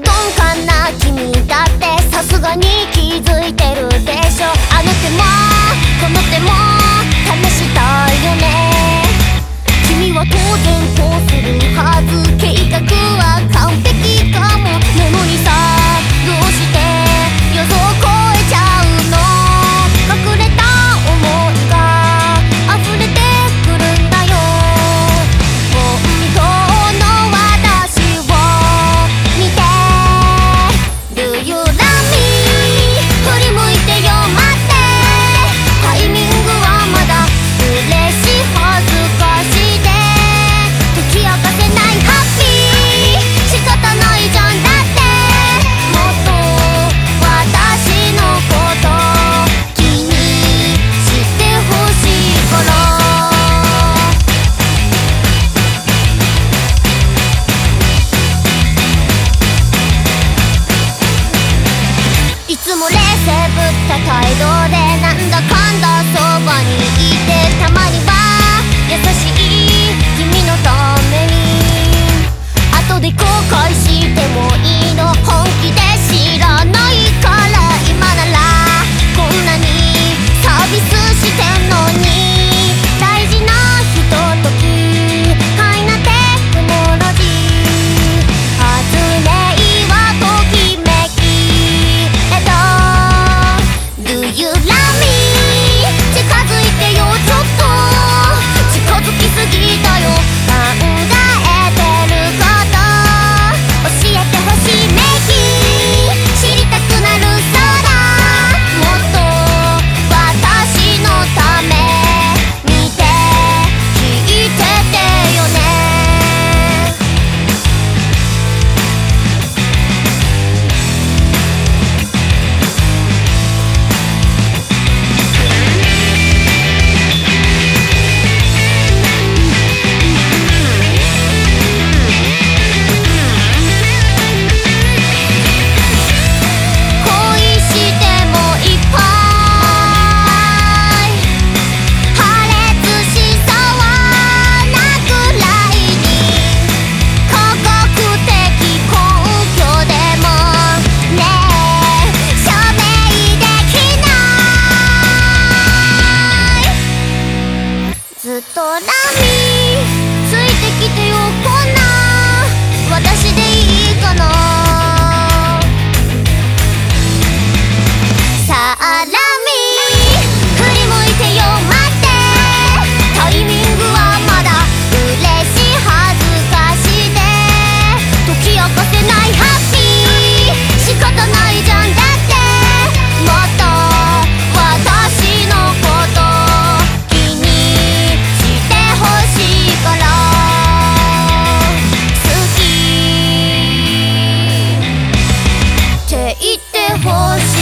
鈍感な君だってさすがに気づいてるでしょ。あの手もこの手も。態度アりむいてよまって。タイミングはまだうれしいはずかしで。とき明かせないハッピー。しかたないじゃんだって。もっとわたしのこときにしてほしいから。好き。っていってほしい。